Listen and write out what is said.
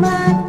my